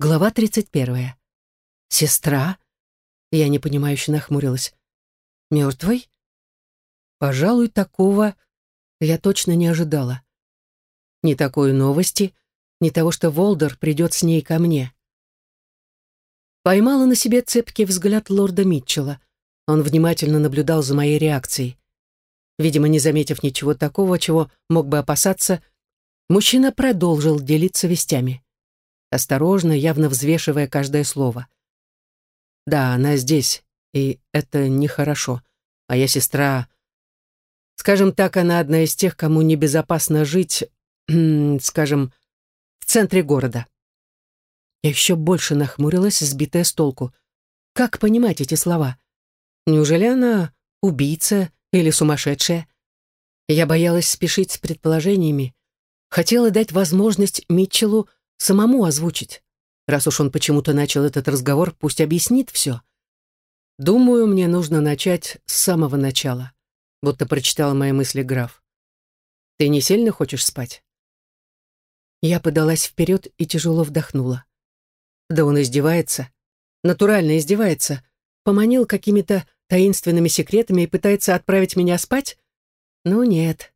Глава 31. «Сестра?» Я непонимающе нахмурилась. «Мертвый?» Пожалуй, такого я точно не ожидала. Ни такой новости, ни того, что Волдер придет с ней ко мне. Поймала на себе цепкий взгляд лорда Митчелла. Он внимательно наблюдал за моей реакцией. Видимо, не заметив ничего такого, чего мог бы опасаться, мужчина продолжил делиться вестями осторожно, явно взвешивая каждое слово. «Да, она здесь, и это нехорошо. Моя сестра... Скажем так, она одна из тех, кому небезопасно жить, скажем, в центре города». Я еще больше нахмурилась, сбитая с толку. Как понимать эти слова? Неужели она убийца или сумасшедшая? Я боялась спешить с предположениями. Хотела дать возможность Митчеллу самому озвучить. Раз уж он почему-то начал этот разговор, пусть объяснит все. Думаю, мне нужно начать с самого начала, будто прочитала мои мысли граф. Ты не сильно хочешь спать? Я подалась вперед и тяжело вдохнула. Да он издевается. Натурально издевается. Поманил какими-то таинственными секретами и пытается отправить меня спать? Ну нет.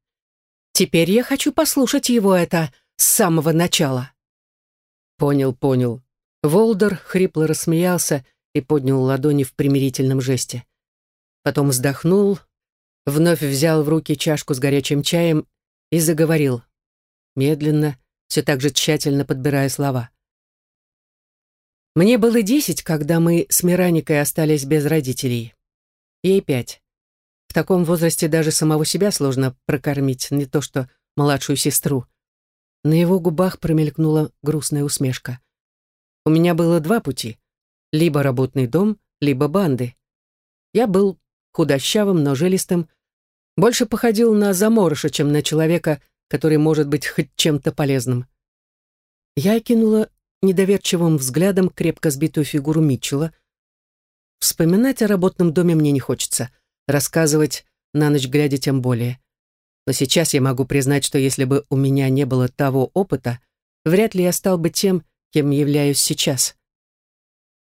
Теперь я хочу послушать его это с самого начала. «Понял, понял». Волдер хрипло рассмеялся и поднял ладони в примирительном жесте. Потом вздохнул, вновь взял в руки чашку с горячим чаем и заговорил. Медленно, все так же тщательно подбирая слова. «Мне было десять, когда мы с Мираникой остались без родителей. Ей пять. В таком возрасте даже самого себя сложно прокормить, не то что младшую сестру. На его губах промелькнула грустная усмешка. У меня было два пути. Либо работный дом, либо банды. Я был худощавым, но жилистым, больше походил на заморыша, чем на человека, который может быть хоть чем-то полезным. Я кинула недоверчивым взглядом крепко сбитую фигуру Митчелла. Вспоминать о работном доме мне не хочется, рассказывать на ночь глядя тем более. Но сейчас я могу признать, что если бы у меня не было того опыта, вряд ли я стал бы тем, кем являюсь сейчас.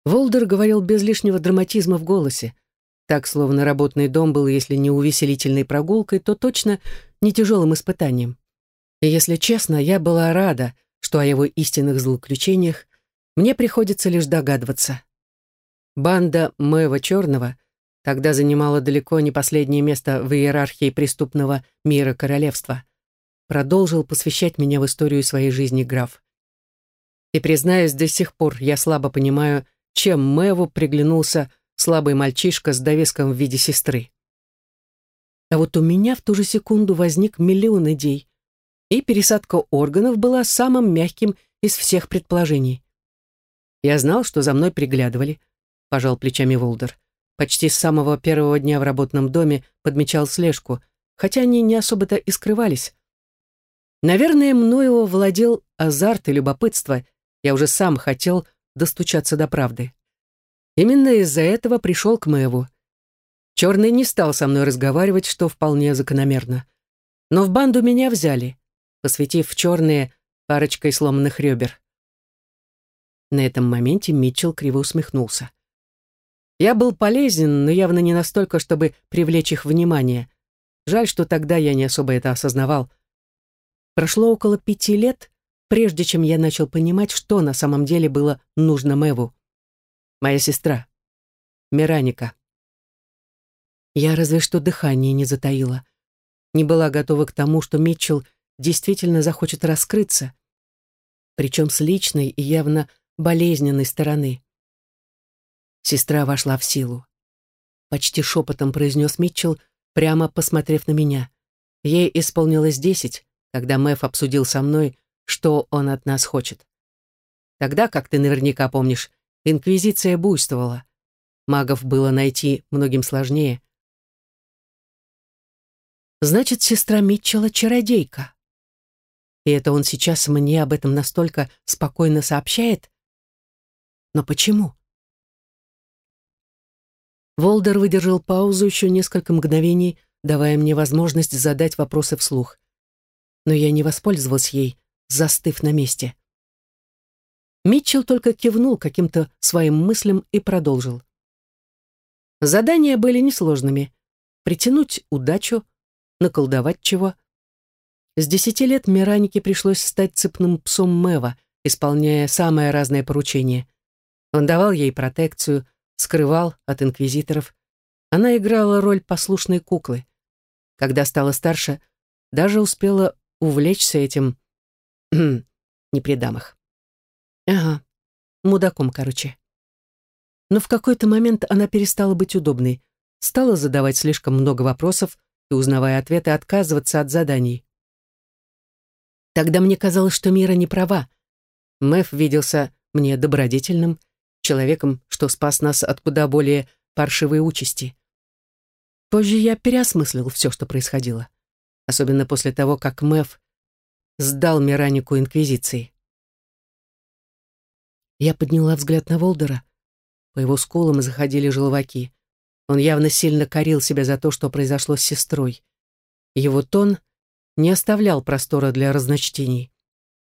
Волдер говорил без лишнего драматизма в голосе. Так, словно работный дом был, если не увеселительной прогулкой, то точно не тяжелым испытанием. И если честно, я была рада, что о его истинных злоключениях мне приходится лишь догадываться. Банда Мэва Черного тогда занимала далеко не последнее место в иерархии преступного мира королевства. Продолжил посвящать меня в историю своей жизни граф. И, признаюсь, до сих пор я слабо понимаю, чем Мэву приглянулся слабый мальчишка с довеском в виде сестры. А вот у меня в ту же секунду возник миллион идей, и пересадка органов была самым мягким из всех предположений. Я знал, что за мной приглядывали, пожал плечами Волдер почти с самого первого дня в работном доме подмечал слежку, хотя они не особо-то и скрывались. Наверное, мною владел азарт и любопытство, я уже сам хотел достучаться до правды. Именно из-за этого пришел к Мэву. Черный не стал со мной разговаривать, что вполне закономерно. Но в банду меня взяли, посвятив черные парочкой сломанных ребер. На этом моменте Митчелл криво усмехнулся. Я был полезен, но явно не настолько, чтобы привлечь их внимание. Жаль, что тогда я не особо это осознавал. Прошло около пяти лет, прежде чем я начал понимать, что на самом деле было нужно Мэву. Моя сестра. Мираника. Я разве что дыхание не затаила. Не была готова к тому, что Митчелл действительно захочет раскрыться, причем с личной и явно болезненной стороны. Сестра вошла в силу. Почти шепотом произнес Митчелл, прямо посмотрев на меня. Ей исполнилось десять, когда Мэв обсудил со мной, что он от нас хочет. Тогда, как ты наверняка помнишь, инквизиция буйствовала. Магов было найти многим сложнее. Значит, сестра Митчелла чародейка. И это он сейчас мне об этом настолько спокойно сообщает? Но почему? Волдер выдержал паузу еще несколько мгновений, давая мне возможность задать вопросы вслух. Но я не воспользовалась ей, застыв на месте. Митчелл только кивнул каким-то своим мыслям и продолжил. Задания были несложными. Притянуть удачу, наколдовать чего. С десяти лет Миранике пришлось стать цепным псом Мэва, исполняя самые разные поручения. Он давал ей протекцию, скрывал от инквизиторов. Она играла роль послушной куклы. Когда стала старше, даже успела увлечься этим... не при дамах. Ага, мудаком, короче. Но в какой-то момент она перестала быть удобной, стала задавать слишком много вопросов и, узнавая ответы, отказываться от заданий. Тогда мне казалось, что Мира не права. Мэв виделся мне добродетельным, человеком, что спас нас от куда более паршивой участи. Позже я переосмыслил все, что происходило. Особенно после того, как Мэв сдал Миранику Инквизиции. Я подняла взгляд на Волдера. По его скулам заходили желваки. Он явно сильно корил себя за то, что произошло с сестрой. Его тон не оставлял простора для разночтений.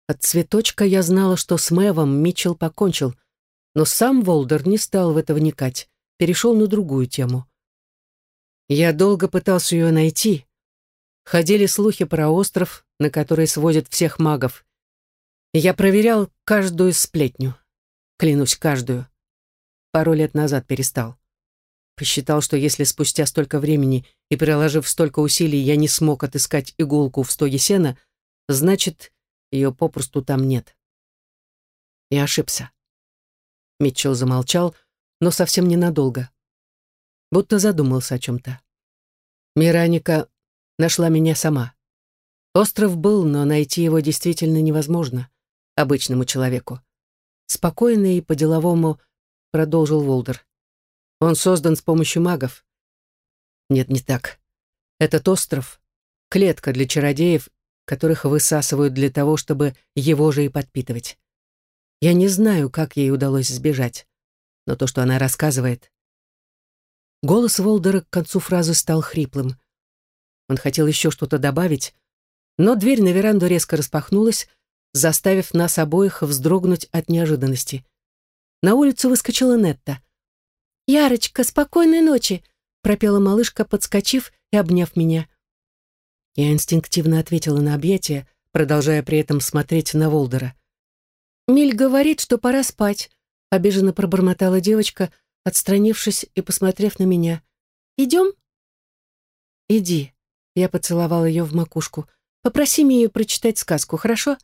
От цветочка я знала, что с Мэвом Митчелл покончил, но сам Волдер не стал в это вникать, перешел на другую тему. Я долго пытался ее найти. Ходили слухи про остров, на который свозят всех магов. Я проверял каждую сплетню. Клянусь, каждую. Пару лет назад перестал. Посчитал, что если спустя столько времени и приложив столько усилий я не смог отыскать иголку в стоге сена, значит, ее попросту там нет. И ошибся. Митчелл замолчал, но совсем ненадолго. Будто задумался о чем-то. Мираника нашла меня сама. Остров был, но найти его действительно невозможно обычному человеку. Спокойно и по-деловому продолжил Волдер. Он создан с помощью магов. Нет, не так. Этот остров — клетка для чародеев, которых высасывают для того, чтобы его же и подпитывать. Я не знаю, как ей удалось сбежать, но то, что она рассказывает... Голос Волдера к концу фразы стал хриплым. Он хотел еще что-то добавить, но дверь на веранду резко распахнулась, заставив нас обоих вздрогнуть от неожиданности. На улицу выскочила Нетта. «Ярочка, спокойной ночи!» — пропела малышка, подскочив и обняв меня. Я инстинктивно ответила на объятие, продолжая при этом смотреть на Волдера. «Миль говорит, что пора спать», — обиженно пробормотала девочка, отстранившись и посмотрев на меня. «Идем?» «Иди», — я поцеловала ее в макушку. «Попроси Мию прочитать сказку, хорошо?»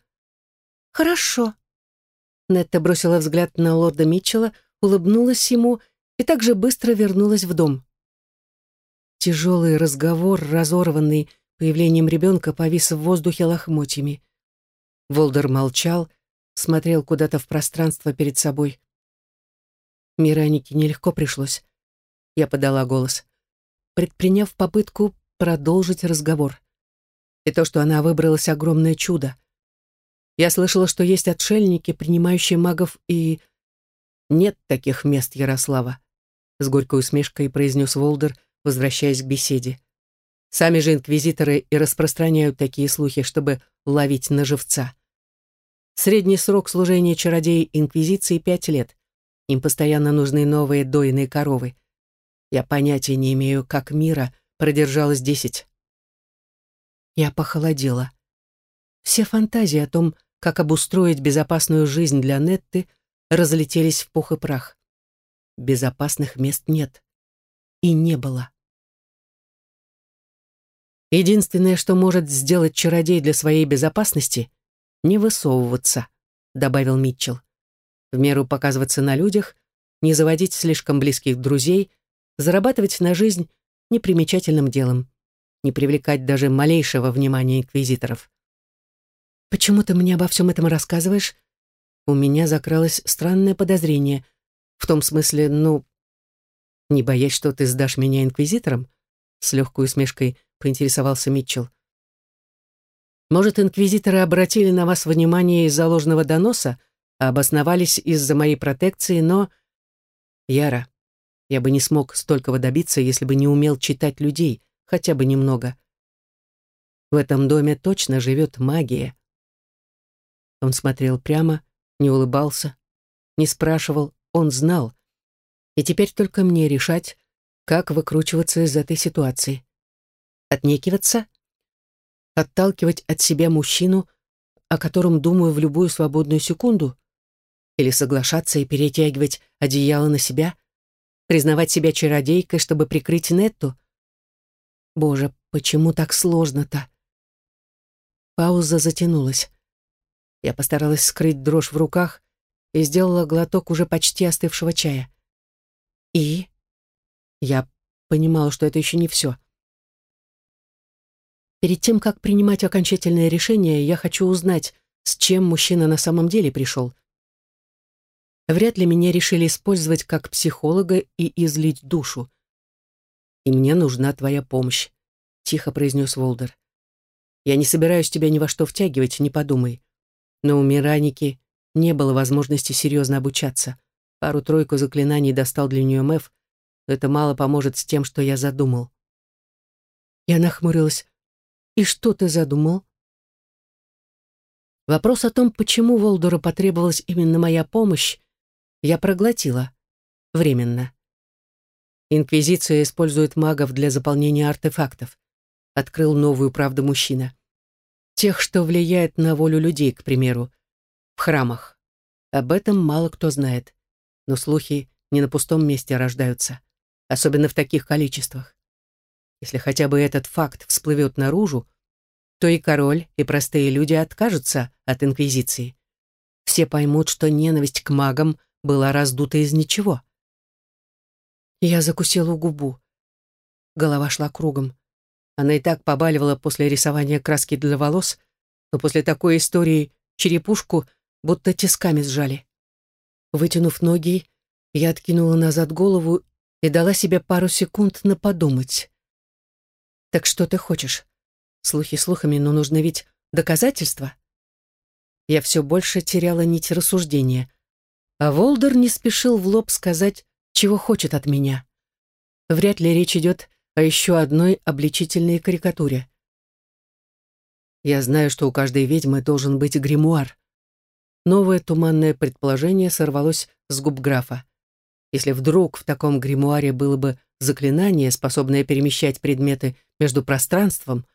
«Хорошо». Нетта бросила взгляд на лорда Митчелла, улыбнулась ему и также быстро вернулась в дом. Тяжелый разговор, разорванный появлением ребенка, повис в воздухе лохмотьями. Волдер молчал, смотрел куда-то в пространство перед собой. Миранике нелегко пришлось. Я подала голос, предприняв попытку продолжить разговор. И то, что она выбралась, огромное чудо. Я слышала, что есть отшельники, принимающие магов, и... Нет таких мест, Ярослава с горькой усмешкой произнес Волдер, возвращаясь к беседе. Сами же инквизиторы и распространяют такие слухи, чтобы ловить на живца. Средний срок служения чародея Инквизиции — пять лет. Им постоянно нужны новые дойные коровы. Я понятия не имею, как мира продержалась десять. Я похолодела. Все фантазии о том, как обустроить безопасную жизнь для Нетты, разлетелись в пух и прах. Безопасных мест нет. И не было. Единственное, что может сделать чародей для своей безопасности — не высовываться, добавил Митчелл. В меру показываться на людях, не заводить слишком близких друзей, зарабатывать на жизнь непримечательным делом, не привлекать даже малейшего внимания инквизиторов. «Почему ты мне обо всем этом рассказываешь?» У меня закралось странное подозрение, в том смысле, ну, не боясь, что ты сдашь меня инквизиторам? С легкой усмешкой поинтересовался Митчелл. Может, инквизиторы обратили на вас внимание из-за ложного доноса, а обосновались из-за моей протекции, но... Яра, я бы не смог столького добиться, если бы не умел читать людей, хотя бы немного. В этом доме точно живет магия. Он смотрел прямо, не улыбался, не спрашивал, он знал. И теперь только мне решать, как выкручиваться из этой ситуации. Отнекиваться? Отталкивать от себя мужчину, о котором думаю в любую свободную секунду? Или соглашаться и перетягивать одеяло на себя? Признавать себя чародейкой, чтобы прикрыть Нетту? Боже, почему так сложно-то? Пауза затянулась. Я постаралась скрыть дрожь в руках и сделала глоток уже почти остывшего чая. И я понимала, что это еще не все. Перед тем, как принимать окончательное решение, я хочу узнать, с чем мужчина на самом деле пришел. Вряд ли меня решили использовать как психолога и излить душу. «И мне нужна твоя помощь», — тихо произнес Волдер. «Я не собираюсь тебя ни во что втягивать, не подумай. Но у Мираники не было возможности серьезно обучаться. Пару-тройку заклинаний достал для нее Мэв, но это мало поможет с тем, что я задумал». Я нахмурилась. «И что ты задумал?» Вопрос о том, почему Волдору потребовалась именно моя помощь, я проглотила. Временно. Инквизиция использует магов для заполнения артефактов. Открыл новую правду мужчина. Тех, что влияет на волю людей, к примеру. В храмах. Об этом мало кто знает. Но слухи не на пустом месте рождаются. Особенно в таких количествах. Если хотя бы этот факт всплывет наружу, то и король, и простые люди откажутся от инквизиции. Все поймут, что ненависть к магам была раздута из ничего. Я закусила губу. Голова шла кругом. Она и так побаливала после рисования краски для волос, но после такой истории черепушку будто тисками сжали. Вытянув ноги, я откинула назад голову и дала себе пару секунд на подумать. «Так что ты хочешь? Слухи слухами, но нужны ведь доказательства?» Я все больше теряла нить рассуждения. А Волдер не спешил в лоб сказать, чего хочет от меня. Вряд ли речь идет о еще одной обличительной карикатуре. Я знаю, что у каждой ведьмы должен быть гримуар. Новое туманное предположение сорвалось с губ графа. Если вдруг в таком гримуаре было бы заклинание, способное перемещать предметы между пространством,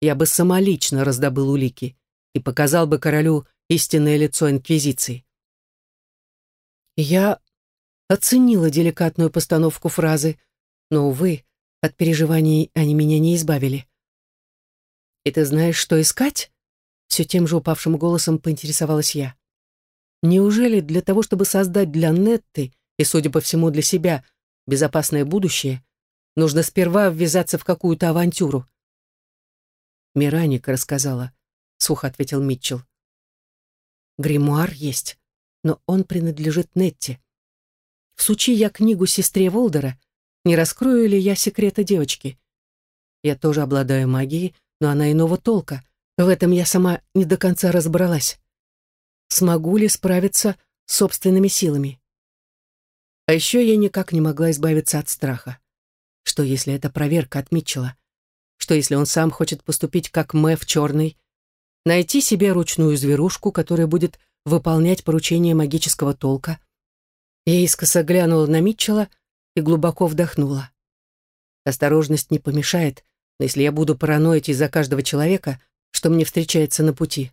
я бы самолично раздобыл улики и показал бы королю истинное лицо Инквизиции. Я оценила деликатную постановку фразы, но, увы, от переживаний они меня не избавили. «И ты знаешь, что искать?» Все тем же упавшим голосом поинтересовалась я. «Неужели для того, чтобы создать для Нетты и, судя по всему, для себя безопасное будущее, нужно сперва ввязаться в какую-то авантюру?» «Мираника рассказала», — сухо ответил Митчелл. «Гримуар есть но он принадлежит Нетти. Всучи я книгу сестре Волдера, не раскрою ли я секрета девочки? Я тоже обладаю магией, но она иного толка. В этом я сама не до конца разобралась. Смогу ли справиться с собственными силами? А еще я никак не могла избавиться от страха. Что если это проверка от Митчелла? Что если он сам хочет поступить как Мэв Черный? Найти себе ручную зверушку, которая будет выполнять поручения магического толка. Я искоса глянула на Митчелла и глубоко вдохнула. Осторожность не помешает, но если я буду параноить из-за каждого человека, что мне встречается на пути,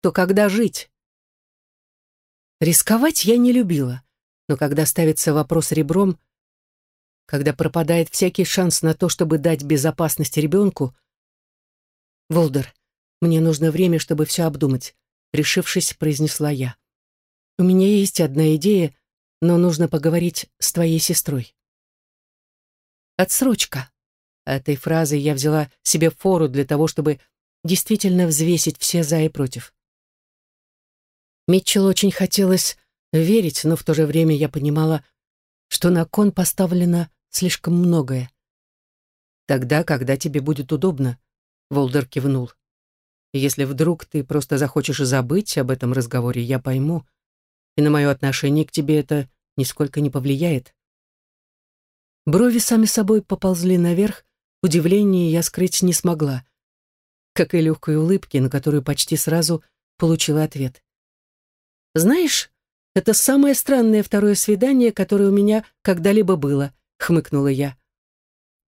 то когда жить? Рисковать я не любила, но когда ставится вопрос ребром, когда пропадает всякий шанс на то, чтобы дать безопасность ребенку, Волдер, мне нужно время, чтобы все обдумать решившись, произнесла я. «У меня есть одна идея, но нужно поговорить с твоей сестрой». «Отсрочка». Этой фразой я взяла себе фору для того, чтобы действительно взвесить все за и против. Митчелл очень хотелось верить, но в то же время я понимала, что на кон поставлено слишком многое. «Тогда, когда тебе будет удобно», — Волдер кивнул. Если вдруг ты просто захочешь забыть об этом разговоре, я пойму, и на мое отношение к тебе это нисколько не повлияет. Брови сами собой поползли наверх, удивление я скрыть не смогла, как и легкой улыбки, на которую почти сразу получила ответ. «Знаешь, Это самое странное второе свидание, которое у меня когда-либо было, хмыкнула я.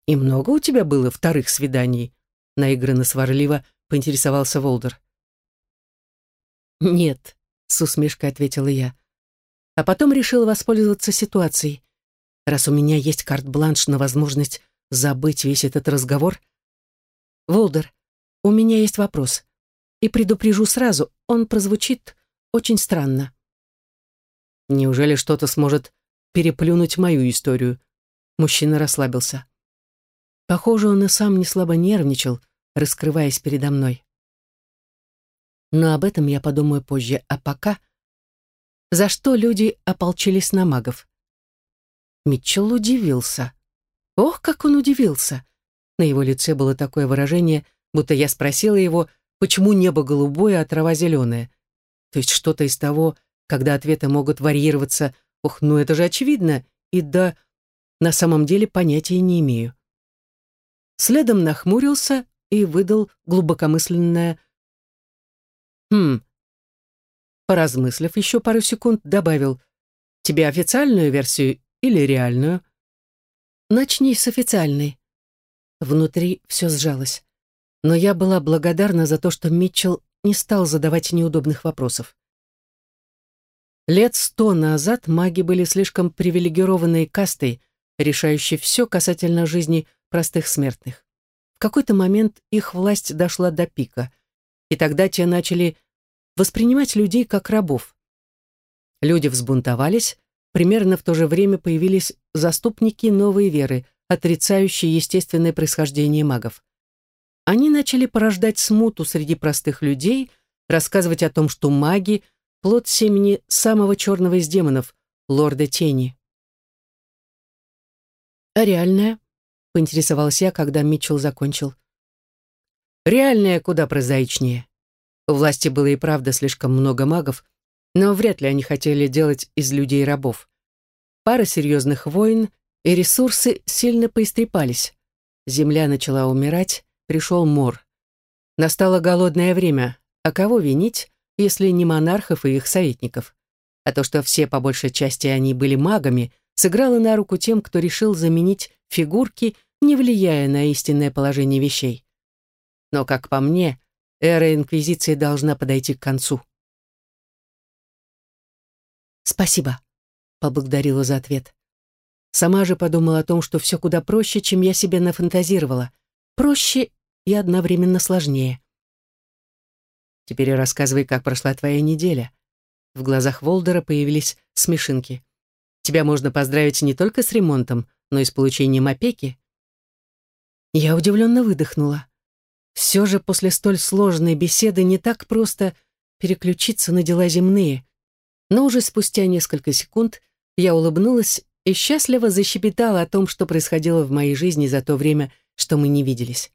И много у тебя было вторых свиданий? Наигранно сварливо поинтересовался Волдер. Нет, с усмешкой ответила я. А потом решила воспользоваться ситуацией. Раз у меня есть карт-бланш на возможность забыть весь этот разговор. Волдер, у меня есть вопрос. И предупрежу сразу, он прозвучит очень странно. Неужели что-то сможет переплюнуть мою историю? Мужчина расслабился. Похоже, он и сам не слабо нервничал, раскрываясь передо мной. Но об этом я подумаю позже, а пока... За что люди ополчились на магов? Митчелл удивился. Ох, как он удивился! На его лице было такое выражение, будто я спросила его, почему небо голубое, а трава зеленая. То есть что-то из того, когда ответы могут варьироваться, ох, ну это же очевидно, и да, на самом деле понятия не имею. Следом нахмурился и выдал глубокомысленное «Хм». Поразмыслив еще пару секунд, добавил «Тебе официальную версию или реальную?» «Начни с официальной». Внутри все сжалось. Но я была благодарна за то, что Митчелл не стал задавать неудобных вопросов. Лет сто назад маги были слишком привилегированной кастой, решающей все касательно жизни простых смертных. В какой-то момент их власть дошла до пика, и тогда те начали воспринимать людей как рабов. Люди взбунтовались, примерно в то же время появились заступники новой веры, отрицающие естественное происхождение магов. Они начали порождать смуту среди простых людей, рассказывать о том, что маги — плод семени самого черного из демонов, лорда Тени. «А реальная?» — поинтересовался я, когда Митчелл закончил. «Реальная куда прозаичнее. У власти было и правда слишком много магов, но вряд ли они хотели делать из людей рабов. Пара серьезных войн, и ресурсы сильно поистрепались. Земля начала умирать, пришел мор. Настало голодное время, а кого винить, если не монархов и их советников? А то, что все по большей части они были магами, сыграло на руку тем, кто решил заменить фигурки, не влияя на истинное положение вещей. Но, как по мне, эра Инквизиции должна подойти к концу. «Спасибо», — поблагодарила за ответ. Сама же подумала о том, что все куда проще, чем я себе нафантазировала. Проще и одновременно сложнее. Теперь рассказывай, как прошла твоя неделя. В глазах Волдера появились смешинки. Тебя можно поздравить не только с ремонтом, но и с получением опеки. Я удивленно выдохнула. Все же после столь сложной беседы не так просто переключиться на дела земные. Но уже спустя несколько секунд я улыбнулась и счастливо защебетала о том, что происходило в моей жизни за то время, что мы не виделись.